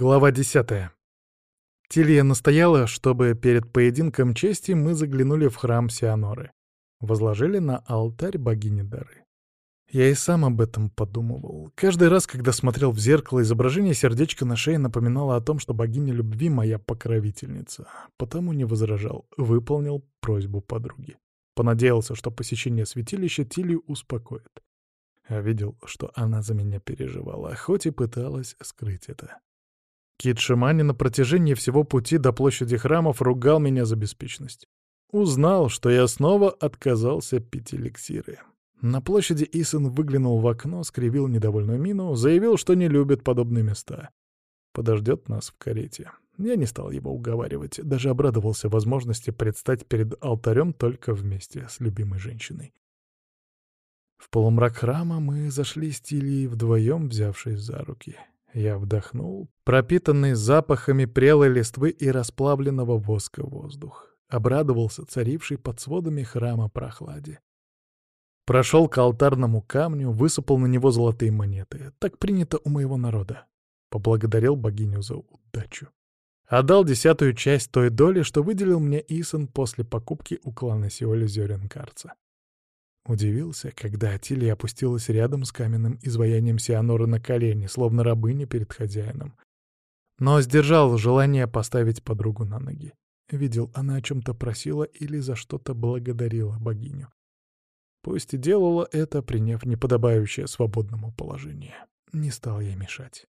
Глава десятая. Тилья настояла, чтобы перед поединком чести мы заглянули в храм Сианоры. Возложили на алтарь богини дары. Я и сам об этом подумывал. Каждый раз, когда смотрел в зеркало, изображение сердечка на шее напоминало о том, что богиня любви — моя покровительница. Потому не возражал, выполнил просьбу подруги. Понадеялся, что посещение святилища Тилью успокоит. А видел, что она за меня переживала, хоть и пыталась скрыть это. Кит Шимани на протяжении всего пути до площади храмов ругал меня за беспечность. Узнал, что я снова отказался пить эликсиры. На площади Исон выглянул в окно, скривил недовольную мину, заявил, что не любит подобные места. Подождет нас в карете. Я не стал его уговаривать, даже обрадовался возможности предстать перед алтарем только вместе с любимой женщиной. В полумрак храма мы зашли с Тильей вдвоем, взявшись за руки. Я вдохнул, пропитанный запахами прелой листвы и расплавленного воска воздух. Обрадовался царивший под сводами храма прохладе. Прошел к алтарному камню, высыпал на него золотые монеты. Так принято у моего народа. Поблагодарил богиню за удачу. Отдал десятую часть той доли, что выделил мне Исон после покупки у клана Сиоли зерен Карца. Удивился, когда Атилия опустилась рядом с каменным изваянием Сианоры на колени, словно рабыня перед хозяином. Но сдержал желание поставить подругу на ноги. Видел, она о чем-то просила или за что-то благодарила богиню. Пусть и делала это, приняв неподобающее свободному положение. Не стал ей мешать.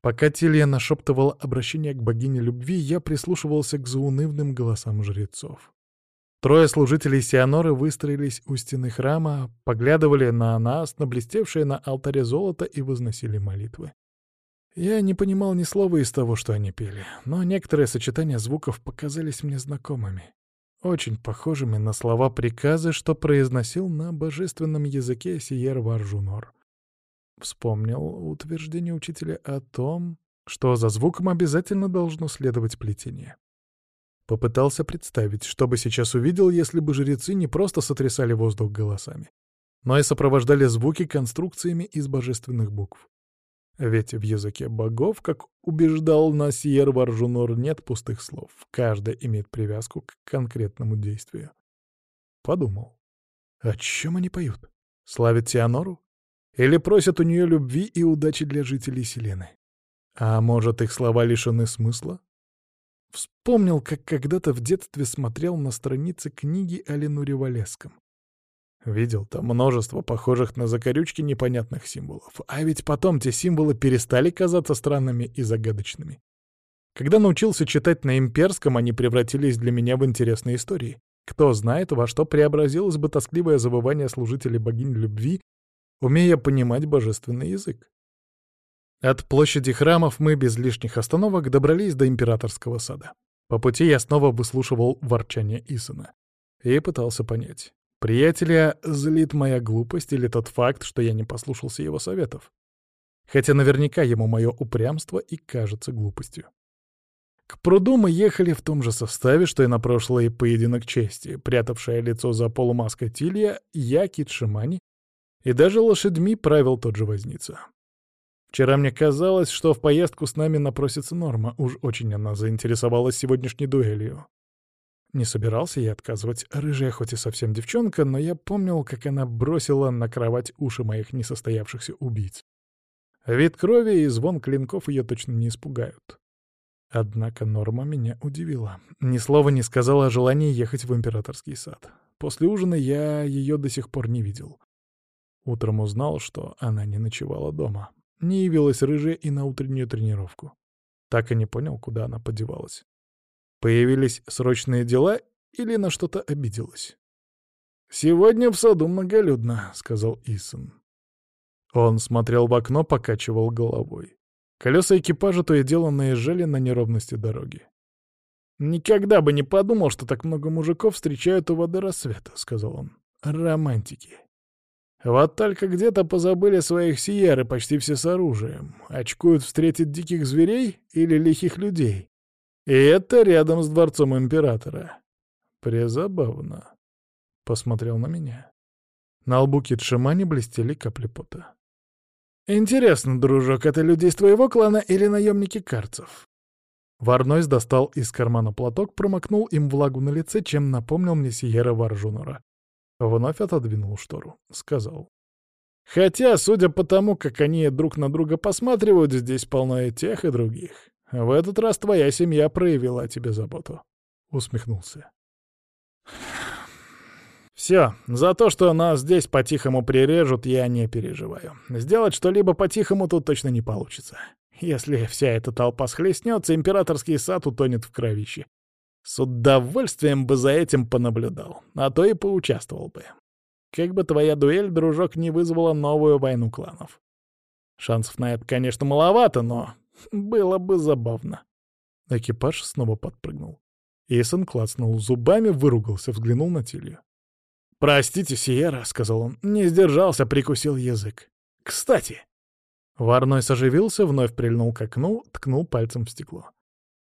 Пока Тилья нашептывала обращение к богине любви, я прислушивался к заунывным голосам жрецов. Трое служителей Сианоры выстроились у стены храма, поглядывали на нас, на блестевшее на алтаре золото и возносили молитвы. Я не понимал ни слова из того, что они пели, но некоторые сочетания звуков показались мне знакомыми, очень похожими на слова приказы, что произносил на божественном языке Сиер Варжунор. Вспомнил утверждение учителя о том, что за звуком обязательно должно следовать плетение. Попытался представить, что бы сейчас увидел, если бы жрецы не просто сотрясали воздух голосами, но и сопровождали звуки конструкциями из божественных букв. Ведь в языке богов, как убеждал Насьер Варжунор, нет пустых слов. Каждый имеет привязку к конкретному действию. Подумал. О чем они поют? Славят Тианору? Или просят у нее любви и удачи для жителей Селены? А может, их слова лишены смысла? Вспомнил, как когда-то в детстве смотрел на страницы книги о Ленуре Валеском. Видел там множество похожих на закорючки непонятных символов. А ведь потом те символы перестали казаться странными и загадочными. Когда научился читать на имперском, они превратились для меня в интересные истории. Кто знает, во что преобразилось бы тоскливое завывание служителей богинь любви, умея понимать божественный язык. От площади храмов мы без лишних остановок добрались до императорского сада. По пути я снова выслушивал ворчание Исона и пытался понять, приятеля злит моя глупость или тот факт, что я не послушался его советов. Хотя наверняка ему мое упрямство и кажется глупостью. К пруду мы ехали в том же составе, что и на прошлый поединок чести, прятавшее лицо за полумаской Тилья, я, Кит Шимани, и даже лошадьми правил тот же возница. Вчера мне казалось, что в поездку с нами напросится Норма. Уж очень она заинтересовалась сегодняшней дуэлью. Не собирался я отказывать. Рыжая хоть и совсем девчонка, но я помнил, как она бросила на кровать уши моих несостоявшихся убийц. Вид крови и звон клинков ее точно не испугают. Однако Норма меня удивила. Ни слова не сказала о желании ехать в императорский сад. После ужина я ее до сих пор не видел. Утром узнал, что она не ночевала дома. Не явилась рыжая и на утреннюю тренировку. Так и не понял, куда она подевалась. Появились срочные дела или на что-то обиделась? «Сегодня в саду многолюдно», — сказал Исон. Он смотрел в окно, покачивал головой. Колеса экипажа то и дело наезжали на неровности дороги. «Никогда бы не подумал, что так много мужиков встречают у воды рассвета», — сказал он. «Романтики». Вот только где-то позабыли своих сиеры почти все с оружием. Очкуют встретить диких зверей или лихих людей. И это рядом с дворцом императора. Призабавно. Посмотрел на меня. На лбу Китшимани блестели капли пота. «Интересно, дружок, это люди из твоего клана или наемники карцев?» Варнойс достал из кармана платок, промокнул им влагу на лице, чем напомнил мне Сиера Варжунора. Вновь отодвинул штору. Сказал. «Хотя, судя по тому, как они друг на друга посматривают, здесь полно и тех, и других. В этот раз твоя семья проявила тебе заботу». Усмехнулся. «Все, за то, что нас здесь по-тихому прирежут, я не переживаю. Сделать что-либо по-тихому тут точно не получится. Если вся эта толпа схлестнется, императорский сад утонет в кровище. С удовольствием бы за этим понаблюдал, а то и поучаствовал бы. Как бы твоя дуэль, дружок, не вызвала новую войну кланов. Шансов на это, конечно, маловато, но было бы забавно. Экипаж снова подпрыгнул. Исон клацнул зубами, выругался, взглянул на Тилью. «Простите, Сиера», — сказал он, — «не сдержался, прикусил язык. Кстати, Варной соживился, вновь прильнул к окну, ткнул пальцем в стекло.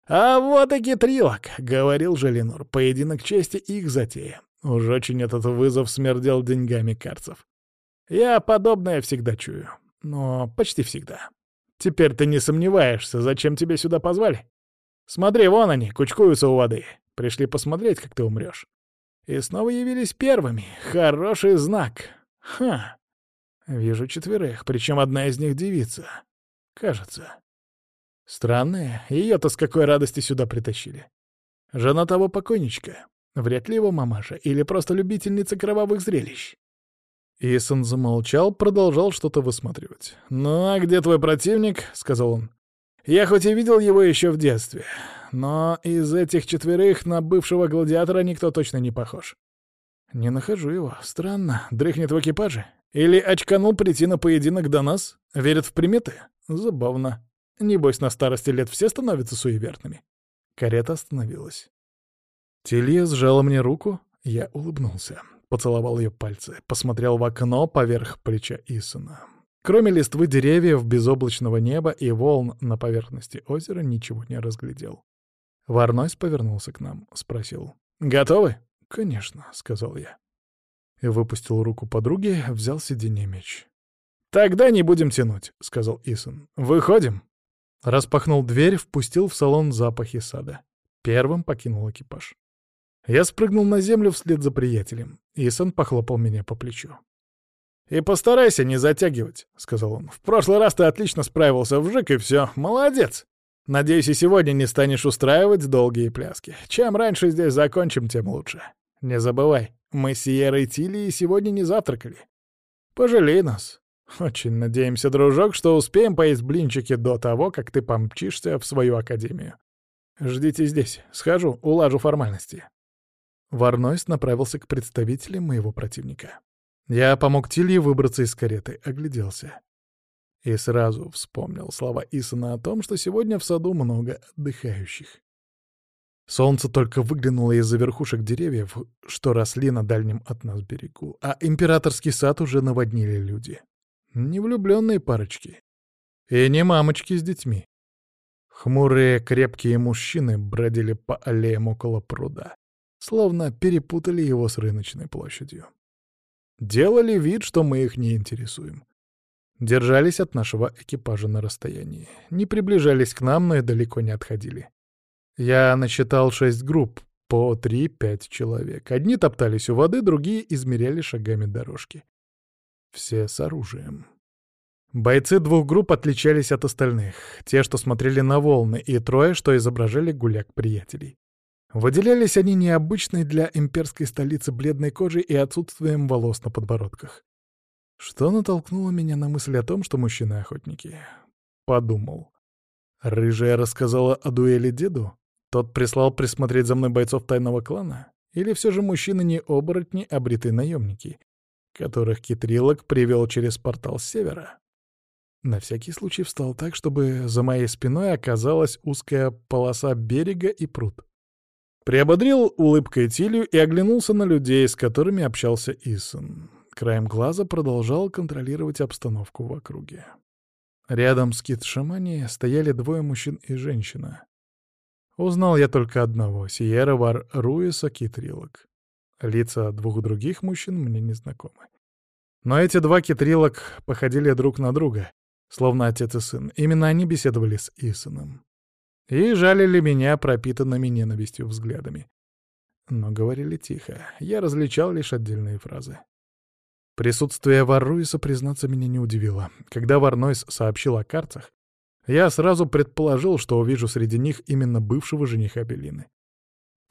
«А вот и гитрилок», — говорил же Ленур, — «поединок чести их затея. Уж очень этот вызов смердел деньгами карцев. Я подобное всегда чую, но почти всегда. Теперь ты не сомневаешься, зачем тебя сюда позвали? Смотри, вон они, кучкуются у воды. Пришли посмотреть, как ты умрешь. И снова явились первыми. Хороший знак. Ха. Вижу четверых, причем одна из них девица. Кажется. Странная, ее-то с какой радости сюда притащили. Жена того покойничка. Вряд ли его мамаша, или просто любительница кровавых зрелищ. Исон замолчал, продолжал что-то высматривать. «Ну а где твой противник?» — сказал он. «Я хоть и видел его еще в детстве, но из этих четверых на бывшего гладиатора никто точно не похож. Не нахожу его. Странно. Дрыхнет в экипаже? Или очканул прийти на поединок до нас? Верит в приметы? Забавно. Небось, на старости лет все становятся суеверными. Карета остановилась. Телья сжала мне руку, я улыбнулся. Поцеловал ее пальцы, посмотрел в окно поверх плеча Исона. Кроме листвы деревьев, безоблачного неба и волн на поверхности озера ничего не разглядел. Варнойс повернулся к нам, спросил. «Готовы?» «Конечно», — сказал я и выпустил руку подруги, взял сиденье меч. «Тогда не будем тянуть», — сказал Исон. «Выходим». Распахнул дверь, впустил в салон запахи сада. Первым покинул экипаж. Я спрыгнул на землю вслед за приятелем. Исон похлопал меня по плечу. «И постарайся не затягивать», — сказал он. «В прошлый раз ты отлично справился вжик, и все. Молодец! Надеюсь, и сегодня не станешь устраивать долгие пляски. Чем раньше здесь закончим, тем лучше. Не забывай, мы с Сиерой Тилли сегодня не завтракали. Пожалей нас. Очень надеемся, дружок, что успеем поесть блинчики до того, как ты помчишься в свою академию. Ждите здесь. Схожу, улажу формальности. Варнойс направился к представителям моего противника. Я помог Тилье выбраться из кареты, огляделся. И сразу вспомнил слова Исона о том, что сегодня в саду много отдыхающих. Солнце только выглянуло из-за верхушек деревьев, что росли на дальнем от нас берегу, а императорский сад уже наводнили люди. Невлюбленные парочки. И не мамочки с детьми. Хмурые крепкие мужчины бродили по аллеям около пруда, словно перепутали его с рыночной площадью. Делали вид, что мы их не интересуем. Держались от нашего экипажа на расстоянии. Не приближались к нам, но и далеко не отходили. Я насчитал шесть групп, по три-пять человек. Одни топтались у воды, другие измеряли шагами дорожки. Все с оружием. Бойцы двух групп отличались от остальных. Те, что смотрели на волны, и трое, что изображали гуляк приятелей. Выделялись они необычной для имперской столицы бледной кожей и отсутствием волос на подбородках. Что натолкнуло меня на мысль о том, что мужчины-охотники? Подумал. Рыжая рассказала о дуэли деду? Тот прислал присмотреть за мной бойцов тайного клана? Или все же мужчины не оборотни, а бритые наемники, которых Китрилок привел через портал севера? На всякий случай встал так, чтобы за моей спиной оказалась узкая полоса берега и пруд. Приободрил улыбкой Тилью и оглянулся на людей, с которыми общался Исон. Краем глаза продолжал контролировать обстановку в округе. Рядом с Кит-Шамани стояли двое мужчин и женщина. Узнал я только одного — Сиера Руиса Китрилок. Лица двух других мужчин мне не знакомы. Но эти два китрилок походили друг на друга, словно отец и сын. Именно они беседовали с Исоном. И жалили меня пропитанными ненавистью взглядами. Но говорили тихо, я различал лишь отдельные фразы. Присутствие Варруиса, признаться, меня не удивило. Когда Варнойс сообщил о карцах, я сразу предположил, что увижу среди них именно бывшего жениха Белины.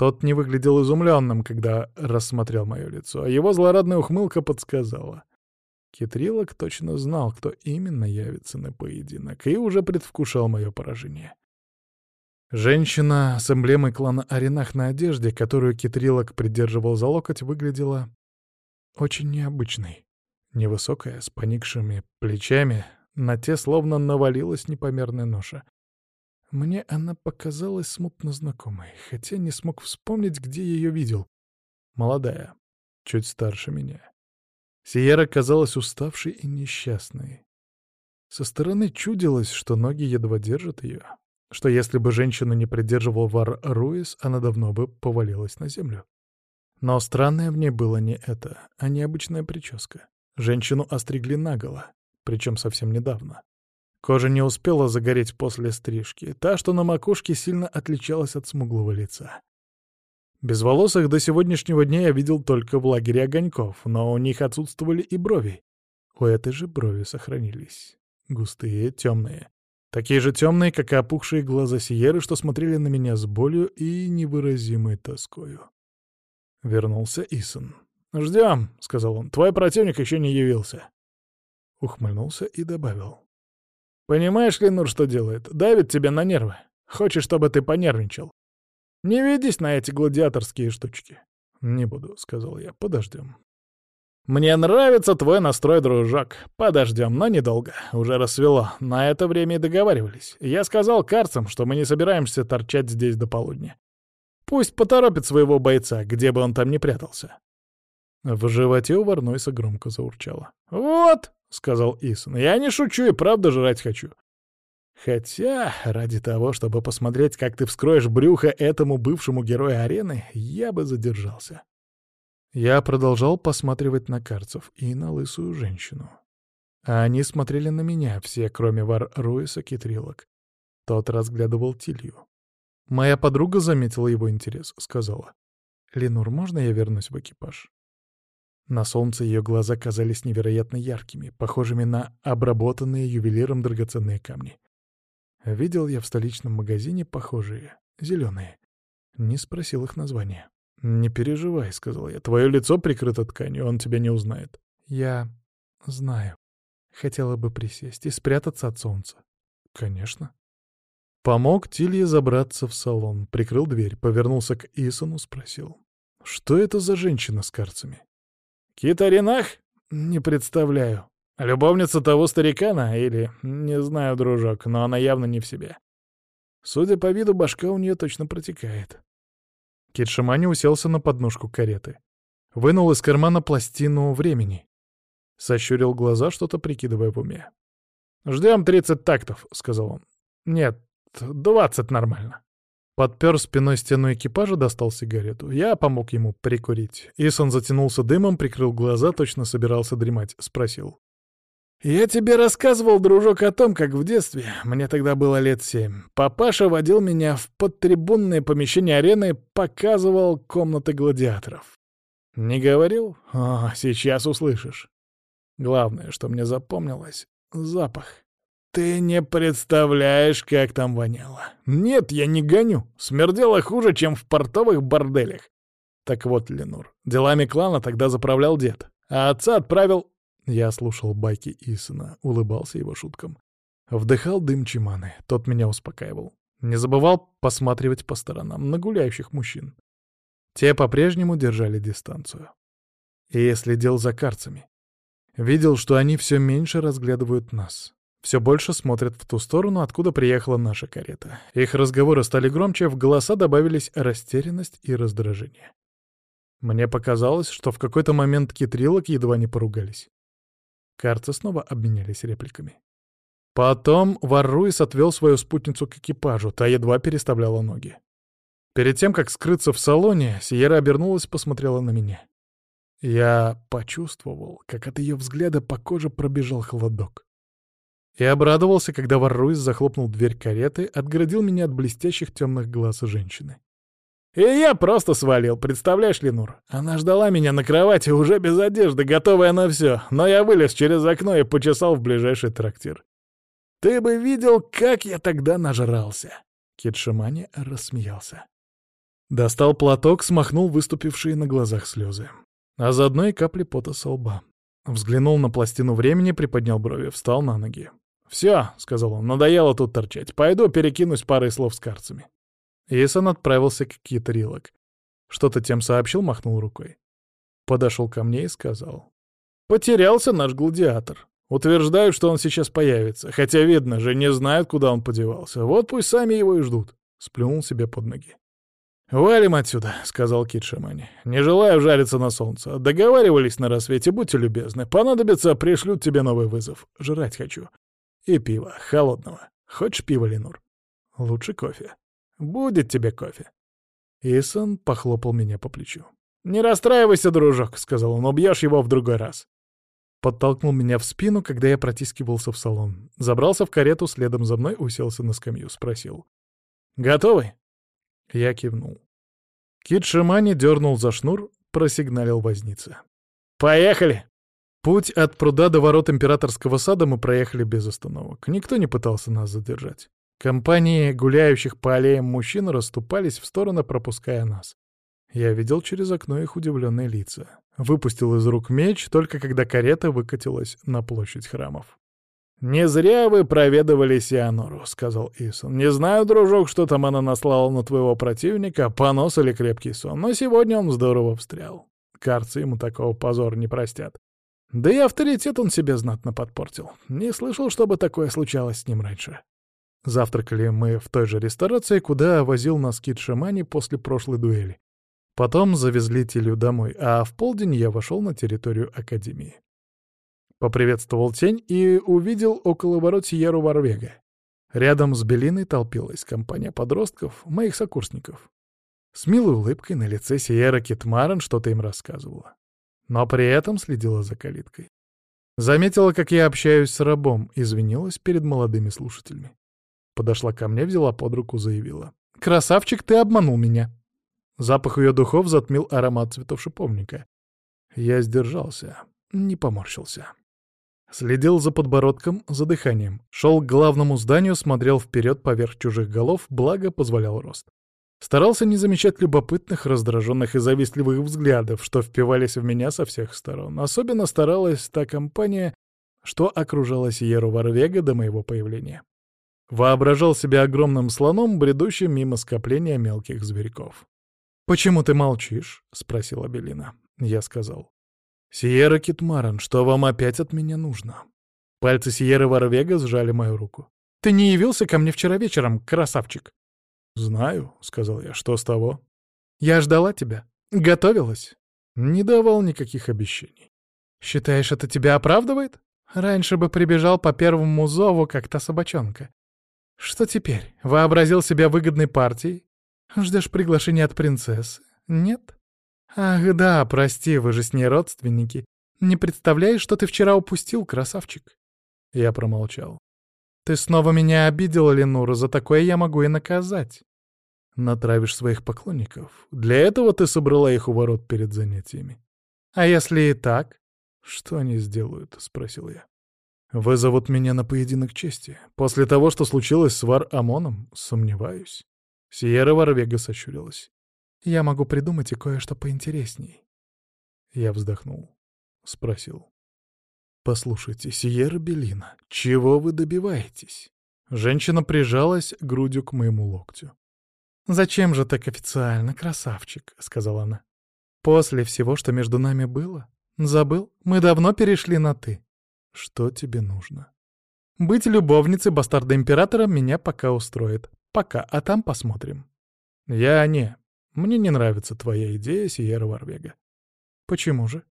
Тот не выглядел изумленным, когда рассмотрел мое лицо, а его злорадная ухмылка подсказала. Китрилок точно знал, кто именно явится на поединок, и уже предвкушал мое поражение. Женщина с эмблемой клана Аренах на одежде, которую Китрилок придерживал за локоть, выглядела очень необычной. Невысокая, с поникшими плечами, на те словно навалилась непомерная ноша. Мне она показалась смутно знакомой, хотя не смог вспомнить, где ее видел. Молодая, чуть старше меня. Сиера казалась уставшей и несчастной. Со стороны чудилось, что ноги едва держат ее что если бы женщину не придерживал Вар Руис, она давно бы повалилась на землю. Но странное в ней было не это, а необычная прическа. Женщину остригли наголо, причем совсем недавно. Кожа не успела загореть после стрижки, та, что на макушке, сильно отличалась от смуглого лица. Безволосых до сегодняшнего дня я видел только в лагере огоньков, но у них отсутствовали и брови. У этой же брови сохранились. Густые, темные, Такие же темные, как и опухшие глаза Сиеры, что смотрели на меня с болью и невыразимой тоскою. Вернулся Исон. «Ждем», — сказал он, — «твой противник еще не явился». Ухмыльнулся и добавил. «Понимаешь ли, Нур, что делает? Давит тебя на нервы. Хочет, чтобы ты понервничал. Не ведись на эти гладиаторские штучки». «Не буду», — сказал я, — «подождем». «Мне нравится твой настрой, дружок. Подождем, но недолго. Уже рассвело. На это время и договаривались. Я сказал карцам, что мы не собираемся торчать здесь до полудня. Пусть поторопит своего бойца, где бы он там ни прятался». В животе у Варнойса громко заурчало. «Вот!» — сказал Исон. «Я не шучу и правда жрать хочу. Хотя, ради того, чтобы посмотреть, как ты вскроешь брюхо этому бывшему герою арены, я бы задержался». Я продолжал посматривать на карцев и на лысую женщину. А они смотрели на меня, все, кроме Вар Руиса Китрилок. Тот разглядывал Тилью. Моя подруга заметила его интерес, сказала. «Ленур, можно я вернусь в экипаж?» На солнце ее глаза казались невероятно яркими, похожими на обработанные ювелиром драгоценные камни. Видел я в столичном магазине похожие, зеленые. Не спросил их названия. «Не переживай», — сказал я. «Твое лицо прикрыто тканью, он тебя не узнает». «Я знаю. Хотела бы присесть и спрятаться от солнца». «Конечно». Помог Тилье забраться в салон, прикрыл дверь, повернулся к Исону, спросил. «Что это за женщина с карцами?» «Китаринах? Не представляю. Любовница того старикана или... Не знаю, дружок, но она явно не в себе. Судя по виду, башка у нее точно протекает. Китшимани уселся на подножку кареты. Вынул из кармана пластину времени. Сощурил глаза, что-то прикидывая в уме. «Ждем тридцать тактов», — сказал он. «Нет, двадцать нормально». Подпер спиной стену экипажа, достал сигарету. Я помог ему прикурить. Исон затянулся дымом, прикрыл глаза, точно собирался дремать. Спросил. «Я тебе рассказывал, дружок, о том, как в детстве, мне тогда было лет семь, папаша водил меня в подтрибунное помещение арены, показывал комнаты гладиаторов. Не говорил? О, сейчас услышишь. Главное, что мне запомнилось — запах. Ты не представляешь, как там воняло. Нет, я не гоню. Смердело хуже, чем в портовых борделях. Так вот, Ленур, делами клана тогда заправлял дед, а отца отправил я слушал байки Исона, улыбался его шуткам. Вдыхал дым чиманы, тот меня успокаивал. Не забывал посматривать по сторонам на гуляющих мужчин. Те по-прежнему держали дистанцию. И я следил за карцами. Видел, что они все меньше разглядывают нас. Все больше смотрят в ту сторону, откуда приехала наша карета. Их разговоры стали громче, в голоса добавились растерянность и раздражение. Мне показалось, что в какой-то момент китрилок едва не поругались. Карцы снова обменялись репликами. Потом Варруис отвел свою спутницу к экипажу, та едва переставляла ноги. Перед тем, как скрыться в салоне, Сиера обернулась и посмотрела на меня. Я почувствовал, как от ее взгляда по коже пробежал холодок. И обрадовался, когда Варруис захлопнул дверь кареты, отгородил меня от блестящих темных глаз женщины. И я просто свалил, представляешь, Ленур? Она ждала меня на кровати уже без одежды, готовая на все, но я вылез через окно и почесал в ближайший трактир. Ты бы видел, как я тогда нажрался. Кит Шимани рассмеялся. Достал платок, смахнул выступившие на глазах слезы. А заодно и капли пота со лба. Взглянул на пластину времени, приподнял брови, встал на ноги. «Все», — сказал он, — «надоело тут торчать. Пойду перекинусь парой слов с карцами». Исон отправился к Китрилок. Что-то тем сообщил, махнул рукой. Подошел ко мне и сказал. «Потерялся наш гладиатор. Утверждают, что он сейчас появится, хотя, видно же, не знают, куда он подевался. Вот пусть сами его и ждут». Сплюнул себе под ноги. «Валим отсюда», — сказал Кит Шамани. «Не желаю жариться на солнце. Договаривались на рассвете, будьте любезны. Понадобится, пришлют тебе новый вызов. Жрать хочу. И пиво, холодного. Хочешь пиво, Ленур? Лучше кофе. Будет тебе кофе». Исон похлопал меня по плечу. «Не расстраивайся, дружок», — сказал он, — «убьешь его в другой раз». Подтолкнул меня в спину, когда я протискивался в салон. Забрался в карету, следом за мной уселся на скамью, спросил. «Готовы?» Я кивнул. Кит Шимани дернул за шнур, просигналил возница. «Поехали!» Путь от пруда до ворот императорского сада мы проехали без остановок. Никто не пытался нас задержать. Компании гуляющих по аллеям мужчин расступались в стороны, пропуская нас. Я видел через окно их удивленные лица. Выпустил из рук меч, только когда карета выкатилась на площадь храмов. «Не зря вы проведывали Сианору», — сказал Исон. «Не знаю, дружок, что там она наслала на твоего противника, понос или крепкий сон, но сегодня он здорово встрял. Карцы ему такого позора не простят. Да и авторитет он себе знатно подпортил. Не слышал, чтобы такое случалось с ним раньше». Завтракали мы в той же ресторации, куда возил нас Кит Шимани после прошлой дуэли. Потом завезли Тилю домой, а в полдень я вошел на территорию Академии. Поприветствовал тень и увидел около ворот Сиеру Варвега. Рядом с Белиной толпилась компания подростков, моих сокурсников. С милой улыбкой на лице Сиера Китмарен что-то им рассказывала. Но при этом следила за калиткой. Заметила, как я общаюсь с рабом, извинилась перед молодыми слушателями. Подошла ко мне, взяла под руку, заявила. «Красавчик, ты обманул меня!» Запах ее духов затмил аромат цветов шиповника. Я сдержался, не поморщился. Следил за подбородком, за дыханием. Шел к главному зданию, смотрел вперед поверх чужих голов, благо позволял рост. Старался не замечать любопытных, раздраженных и завистливых взглядов, что впивались в меня со всех сторон. Особенно старалась та компания, что окружала Сиеру Варвега до моего появления. Воображал себя огромным слоном, бредущим мимо скопления мелких зверьков. «Почему ты молчишь?» — спросила Белина. Я сказал. «Сиера Китмаран, что вам опять от меня нужно?» Пальцы Сиеры Варвега сжали мою руку. «Ты не явился ко мне вчера вечером, красавчик?» «Знаю», — сказал я. «Что с того?» «Я ждала тебя. Готовилась». Не давал никаких обещаний. «Считаешь, это тебя оправдывает? Раньше бы прибежал по первому зову, как та собачонка. Что теперь? Вообразил себя выгодной партией? Ждешь приглашения от принцессы? Нет?» «Ах да, прости, вы же с ней родственники. Не представляешь, что ты вчера упустил, красавчик?» Я промолчал. «Ты снова меня обидела, Ленура, за такое я могу и наказать». «Натравишь своих поклонников. Для этого ты собрала их у ворот перед занятиями». «А если и так?» «Что они сделают?» — спросил я. «Вызовут меня на поединок чести. После того, что случилось с Вар-Амоном, сомневаюсь». Сиера Варвега сощурилась. Я могу придумать и кое-что поинтересней. Я вздохнул. Спросил. «Послушайте, Сиера Белина, чего вы добиваетесь?» Женщина прижалась грудью к моему локтю. «Зачем же так официально, красавчик?» — сказала она. «После всего, что между нами было? Забыл? Мы давно перешли на «ты». Что тебе нужно?» «Быть любовницей бастарда императора меня пока устроит. Пока, а там посмотрим». «Я не. Мне не нравится твоя идея, Сиера Варвега. Почему же?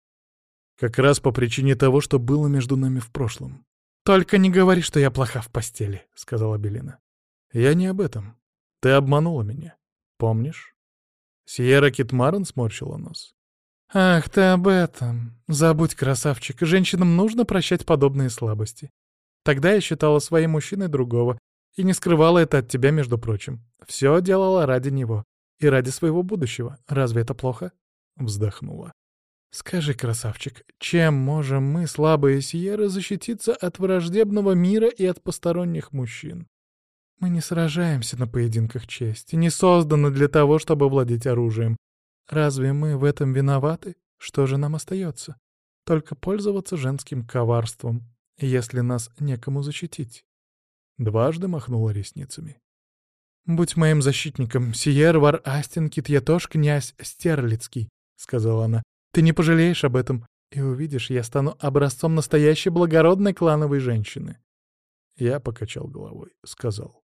Как раз по причине того, что было между нами в прошлом. Только не говори, что я плоха в постели, сказала Белина. Я не об этом. Ты обманула меня. Помнишь? Сиера Китмарен сморщила нос. «Ах ты об этом! Забудь, красавчик, женщинам нужно прощать подобные слабости. Тогда я считала своим мужчиной другого и не скрывала это от тебя, между прочим. Все делала ради него и ради своего будущего. Разве это плохо?» Вздохнула. «Скажи, красавчик, чем можем мы, слабые Сиеры, защититься от враждебного мира и от посторонних мужчин? Мы не сражаемся на поединках чести, не созданы для того, чтобы владеть оружием. Разве мы в этом виноваты? Что же нам остается? Только пользоваться женским коварством, если нас некому защитить». Дважды махнула ресницами. «Будь моим защитником, Сиер Вар Астинкит, я тоже князь Стерлицкий», — сказала она. Ты не пожалеешь об этом, и увидишь, я стану образцом настоящей благородной клановой женщины. Я покачал головой, сказал.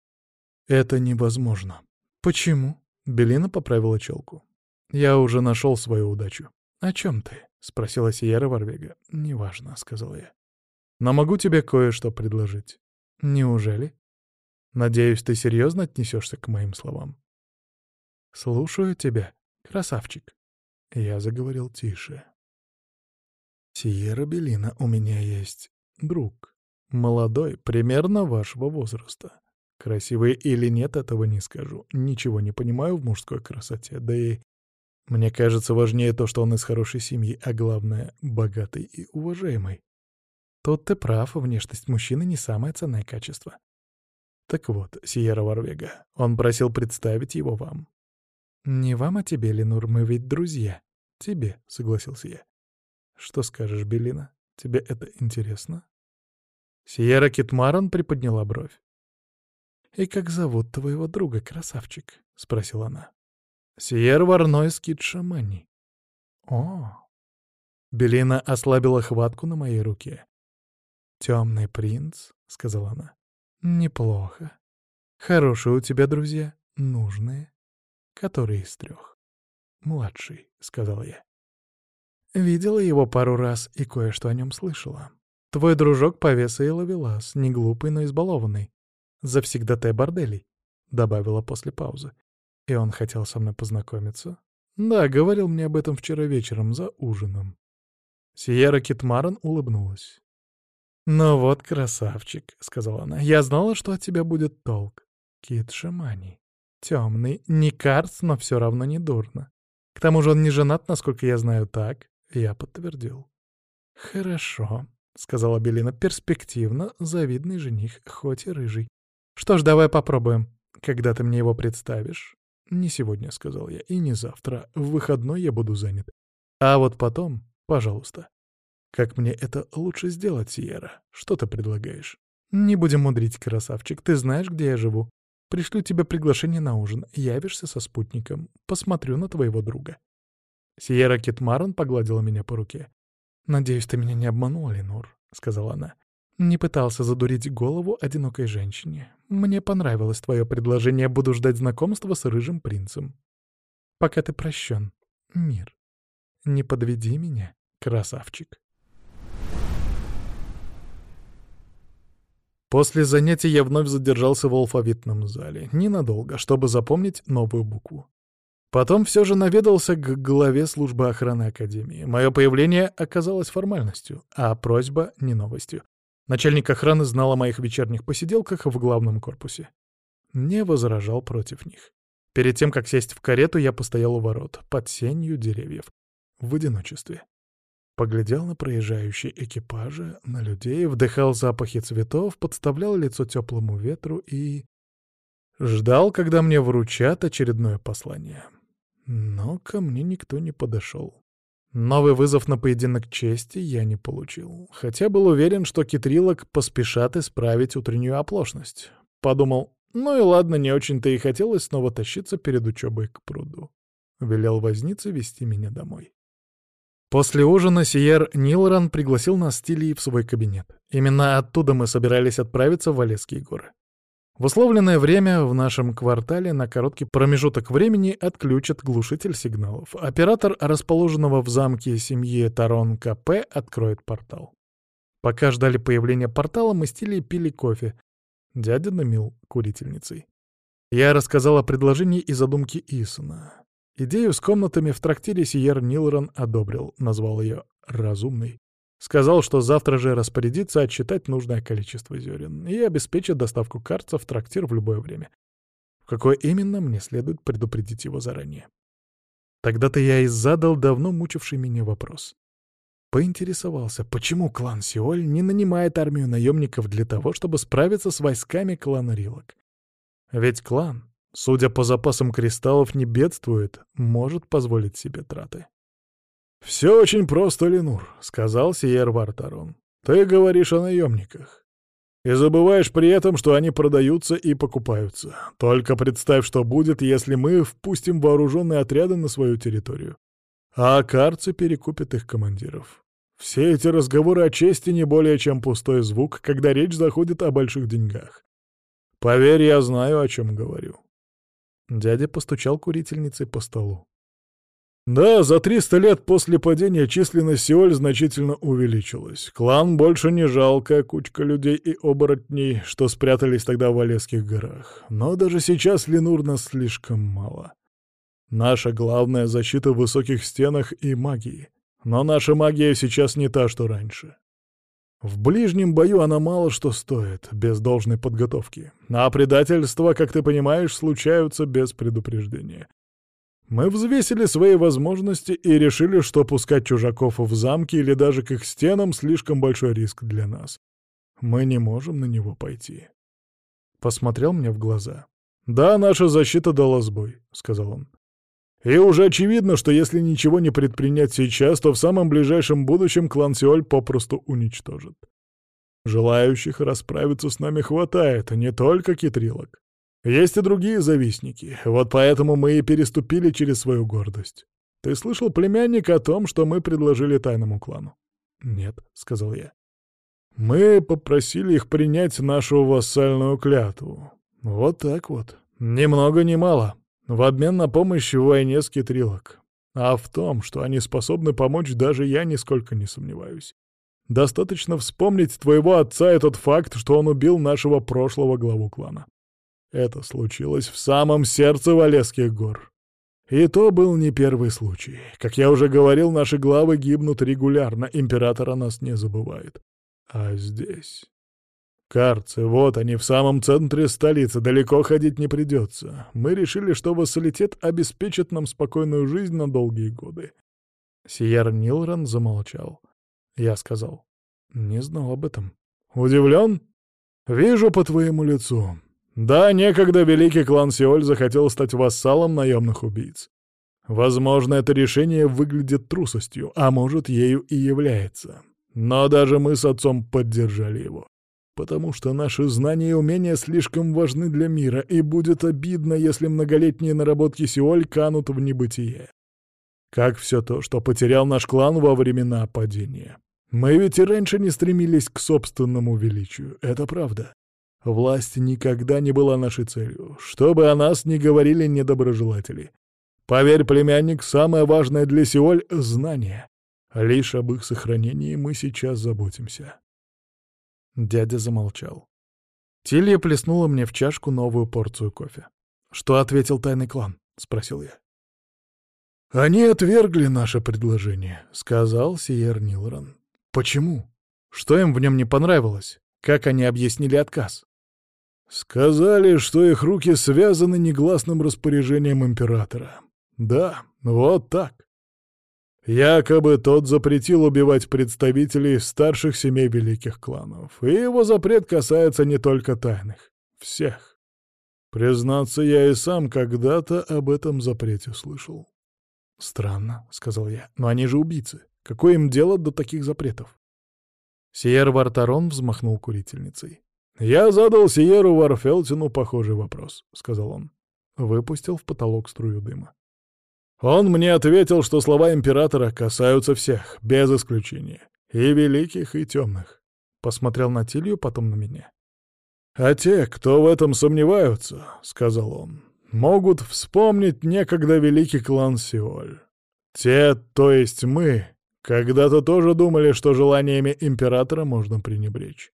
Это невозможно. Почему? Белина поправила челку. Я уже нашел свою удачу. О чем ты? Спросила Сиера Варвега. Неважно, сказал я. Но могу тебе кое-что предложить. Неужели? Надеюсь, ты серьезно отнесешься к моим словам. Слушаю тебя, красавчик. Я заговорил тише. «Сиера Белина, у меня есть друг. Молодой, примерно вашего возраста. Красивый или нет, этого не скажу. Ничего не понимаю в мужской красоте. Да и мне кажется важнее то, что он из хорошей семьи, а главное — богатый и уважаемый. Тут ты прав, внешность мужчины не самое ценное качество. Так вот, Сиера Варвега, он просил представить его вам. «Не вам, а тебе, Ленур, мы ведь друзья». «Тебе», — согласился я. «Что скажешь, Белина? Тебе это интересно?» Сиера Китмаран приподняла бровь. «И как зовут твоего друга, красавчик?» — спросила она. «Сиер Варнойс Китшамани». «О!» Белина ослабила хватку на моей руке. «Темный принц», — сказала она. «Неплохо. Хорошие у тебя друзья, нужные. Который из трех? Младший, — сказал я. Видела его пару раз и кое-что о нем слышала. Твой дружок повеса и ловелас, не глупый, но избалованный. Завсегдатай борделей, — добавила после паузы. И он хотел со мной познакомиться. Да, говорил мне об этом вчера вечером за ужином. Сиера Китмаран улыбнулась. «Ну вот, красавчик», — сказала она, — «я знала, что от тебя будет толк. Кит Шамани. Темный, не карц, но все равно не дурно. К тому же он не женат, насколько я знаю, так. Я подтвердил. «Хорошо», — сказала Белина, — «перспективно, завидный жених, хоть и рыжий. Что ж, давай попробуем. Когда ты мне его представишь?» «Не сегодня», — сказал я, — «и не завтра. В выходной я буду занят. А вот потом, пожалуйста. Как мне это лучше сделать, Сиера? Что ты предлагаешь?» «Не будем мудрить, красавчик. Ты знаешь, где я живу. Пришлю тебе приглашение на ужин. Явишься со спутником. Посмотрю на твоего друга». Сиера Китмарон погладила меня по руке. «Надеюсь, ты меня не обманула, Ленур», — сказала она. «Не пытался задурить голову одинокой женщине. Мне понравилось твое предложение. Буду ждать знакомства с рыжим принцем. Пока ты прощен, мир. Не подведи меня, красавчик». После занятий я вновь задержался в алфавитном зале. Ненадолго, чтобы запомнить новую букву. Потом все же наведался к главе службы охраны Академии. Мое появление оказалось формальностью, а просьба — не новостью. Начальник охраны знал о моих вечерних посиделках в главном корпусе. Не возражал против них. Перед тем, как сесть в карету, я постоял у ворот, под сенью деревьев, в одиночестве. Поглядел на проезжающие экипажи, на людей, вдыхал запахи цветов, подставлял лицо теплому ветру и... Ждал, когда мне вручат очередное послание. Но ко мне никто не подошел. Новый вызов на поединок чести я не получил, хотя был уверен, что китрилок поспешат исправить утреннюю оплошность. Подумал, ну и ладно, не очень-то и хотелось снова тащиться перед учебой к пруду. Велел вознице вести меня домой. После ужина Сиер Нилран пригласил нас с Тилией в свой кабинет. Именно оттуда мы собирались отправиться в Валесские горы. В условленное время в нашем квартале на короткий промежуток времени отключат глушитель сигналов. Оператор, расположенного в замке семьи Тарон КП, откроет портал. Пока ждали появления портала, мы с Тилией пили кофе. Дядя намил курительницей. Я рассказал о предложении и задумке Исона. Идею с комнатами в трактире Сиер Нилрон одобрил, назвал ее «разумной». Сказал, что завтра же распорядится отчитать нужное количество зерен и обеспечит доставку карца в трактир в любое время. В какое именно, мне следует предупредить его заранее. Тогда-то я и задал давно мучивший меня вопрос. Поинтересовался, почему клан Сиоль не нанимает армию наемников для того, чтобы справиться с войсками клана Рилок. Ведь клан, судя по запасам кристаллов, не бедствует, может позволить себе траты. «Все очень просто, Ленур», — сказал Сиер Вартарон. «Ты говоришь о наемниках. И забываешь при этом, что они продаются и покупаются. Только представь, что будет, если мы впустим вооруженные отряды на свою территорию. А карцы перекупят их командиров. Все эти разговоры о чести не более чем пустой звук, когда речь заходит о больших деньгах. Поверь, я знаю, о чем говорю». Дядя постучал курительницей по столу. Да, за 300 лет после падения численность Сеоль значительно увеличилась. Клан больше не жалкая кучка людей и оборотней, что спрятались тогда в Олесских горах. Но даже сейчас Ленур слишком мало. Наша главная защита в высоких стенах и магии. Но наша магия сейчас не та, что раньше. В ближнем бою она мало что стоит, без должной подготовки. А предательства, как ты понимаешь, случаются без предупреждения. Мы взвесили свои возможности и решили, что пускать чужаков в замки или даже к их стенам слишком большой риск для нас. Мы не можем на него пойти. Посмотрел мне в глаза. «Да, наша защита дала сбой», — сказал он. «И уже очевидно, что если ничего не предпринять сейчас, то в самом ближайшем будущем клан Сиоль попросту уничтожит. Желающих расправиться с нами хватает, не только китрилок. Есть и другие завистники, вот поэтому мы и переступили через свою гордость. Ты слышал, племянник, о том, что мы предложили тайному клану? Нет, — сказал я. Мы попросили их принять нашу вассальную клятву. Вот так вот. Ни много ни мало. В обмен на помощь в войне с Китрилок. А в том, что они способны помочь, даже я нисколько не сомневаюсь. Достаточно вспомнить твоего отца и тот факт, что он убил нашего прошлого главу клана. Это случилось в самом сердце Валесских гор. И то был не первый случай. Как я уже говорил, наши главы гибнут регулярно, император о нас не забывает. А здесь... Карцы, вот они, в самом центре столицы, далеко ходить не придется. Мы решили, что вассалитет обеспечит нам спокойную жизнь на долгие годы. Сиер Нилран замолчал. Я сказал, не знал об этом. Удивлен? Вижу по твоему лицу. Да, некогда великий клан Сеоль захотел стать вассалом наемных убийц. Возможно, это решение выглядит трусостью, а может, ею и является. Но даже мы с отцом поддержали его. Потому что наши знания и умения слишком важны для мира, и будет обидно, если многолетние наработки Сеоль канут в небытие. Как все то, что потерял наш клан во времена падения. Мы ведь и раньше не стремились к собственному величию, это правда. Власть никогда не была нашей целью, что бы о нас ни говорили недоброжелатели. Поверь, племянник, самое важное для Сеоль — знание. Лишь об их сохранении мы сейчас заботимся. Дядя замолчал. Тилья плеснула мне в чашку новую порцию кофе. «Что ответил тайный клан?» — спросил я. «Они отвергли наше предложение», — сказал Сиер Нилрон. «Почему? Что им в нем не понравилось? Как они объяснили отказ?» Сказали, что их руки связаны негласным распоряжением императора. Да, вот так. Якобы тот запретил убивать представителей старших семей великих кланов, и его запрет касается не только тайных, всех. Признаться, я и сам когда-то об этом запрете слышал. «Странно», — сказал я, — «но они же убийцы. Какое им дело до таких запретов?» Сиер Вартарон взмахнул курительницей. «Я задал Сиеру Варфелтину похожий вопрос», — сказал он. Выпустил в потолок струю дыма. Он мне ответил, что слова императора касаются всех, без исключения. И великих, и темных. Посмотрел на Тилью, потом на меня. «А те, кто в этом сомневаются, — сказал он, — могут вспомнить некогда великий клан Сиоль. Те, то есть мы, когда-то тоже думали, что желаниями императора можно пренебречь.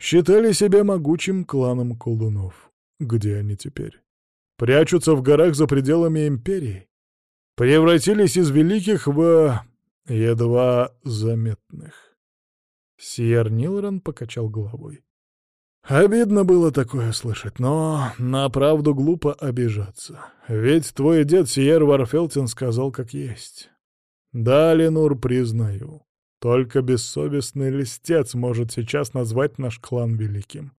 Считали себя могучим кланом колдунов. Где они теперь? Прячутся в горах за пределами империи. Превратились из великих в... едва заметных. Сьер Нилрон покачал головой. Обидно было такое слышать, но на правду глупо обижаться. Ведь твой дед Сиер Варфелтин сказал как есть. Да, Ленур, признаю. Только бессовестный листец может сейчас назвать наш клан великим.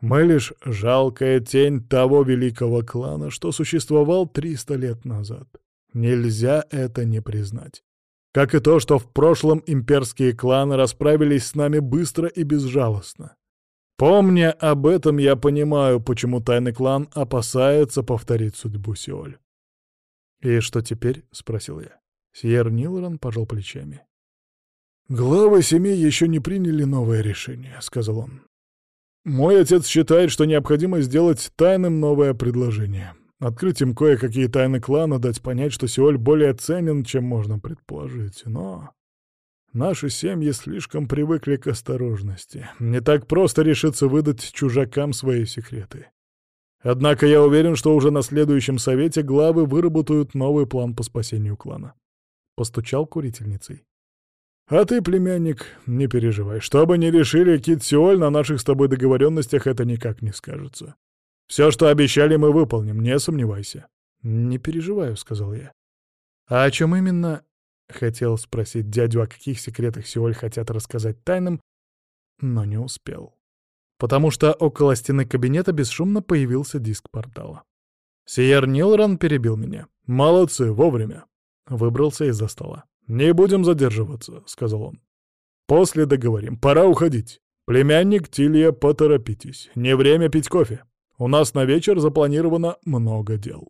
Мы лишь жалкая тень того великого клана, что существовал триста лет назад. Нельзя это не признать. Как и то, что в прошлом имперские кланы расправились с нами быстро и безжалостно. Помня об этом, я понимаю, почему тайный клан опасается повторить судьбу Сиоль. «И что теперь?» — спросил я. Сьер Нилрон пожал плечами. «Главы семей еще не приняли новое решение», — сказал он. «Мой отец считает, что необходимо сделать тайным новое предложение. Открыть им кое-какие тайны клана, дать понять, что Сиоль более ценен, чем можно предположить. Но Наши семьи слишком привыкли к осторожности. Не так просто решиться выдать чужакам свои секреты. Однако я уверен, что уже на следующем совете главы выработают новый план по спасению клана. Постучал курительницей. А ты, племянник, не переживай. Что бы ни решили Кит Сиоль, на наших с тобой договоренностях это никак не скажется. Все, что обещали, мы выполним, не сомневайся. Не переживаю, сказал я. А о чем именно, Хотел спросить дядю, о каких секретах Сеоль хотят рассказать тайным, но не успел. Потому что около стены кабинета бесшумно появился диск портала. Сиер Нилран перебил меня. «Молодцы, вовремя!» Выбрался из-за стола. «Не будем задерживаться», — сказал он. «После договорим. Пора уходить. Племянник Тилья, поторопитесь. Не время пить кофе. У нас на вечер запланировано много дел».